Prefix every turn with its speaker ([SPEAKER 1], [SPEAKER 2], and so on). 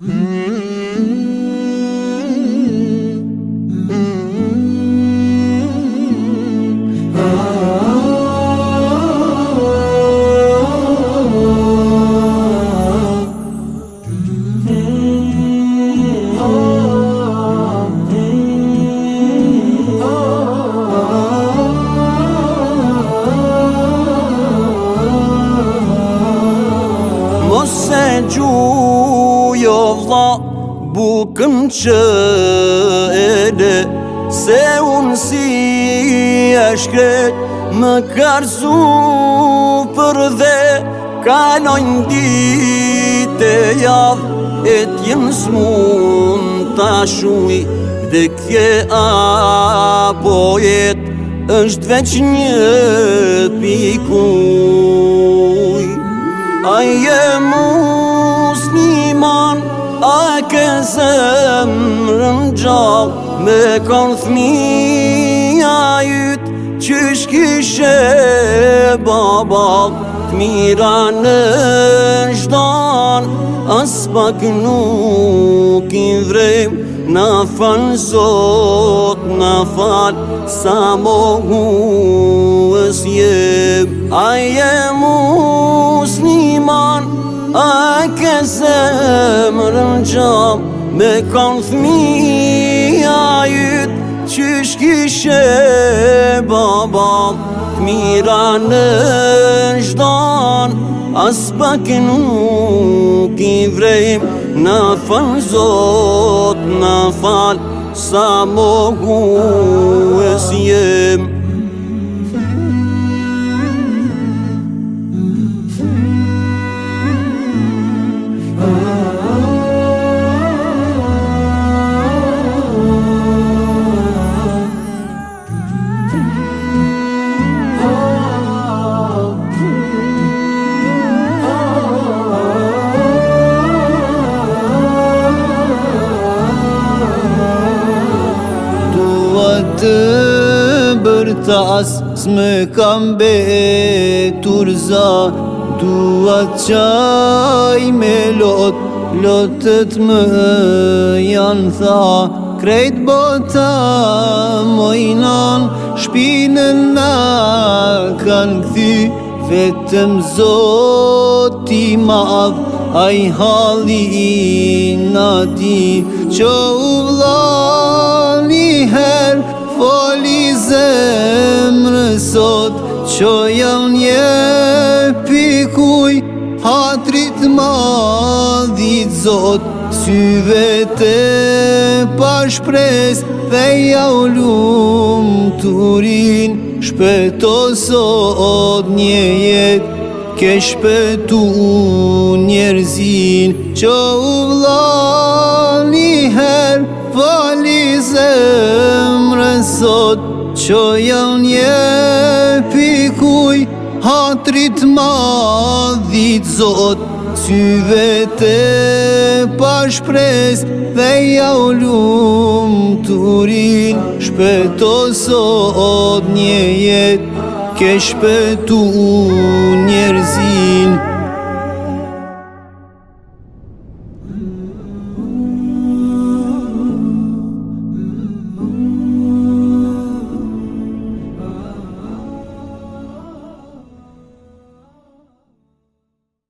[SPEAKER 1] 嗯。
[SPEAKER 2] vla bukën që e Se unë si e shkret më karsu për dhe Kalojnë dit e javë e t'jënë smun t'a shui Dhe kje apo jet është veç një pikuj Aje mund ke zemrën gjallë Me konë thmija jytë që shkishe babal Të mira në shdanë As pak nuk i vrem Në falë zot, në falë Sa mohu ësë jem A jem A ke zemrëm gjop Me kanë thmi a jyt Qysh kishe babam Mira në gjdan As pak nuk i vrejm Në fal zot në fal Sa mogu es jemë
[SPEAKER 1] për tas kam be Dua qaj me lot Lotët më janë tha Krejt bota mojnan Shpinën na kanë këthy Vetëm zoti madh A i halli nadi Qo u vlani her foli zemrë sot Që jam një pikuj Hatrit madhit zot Syve te pashpres Dhe ja u lumë turin Shpeto sot një jet Ke shpetu njerëzin Që u thot që janë nje pikuj Hatrit madhit zot Syve te pashpres dhe ja u lumë turin Shpeto sot një jet ke shpetu njerëzin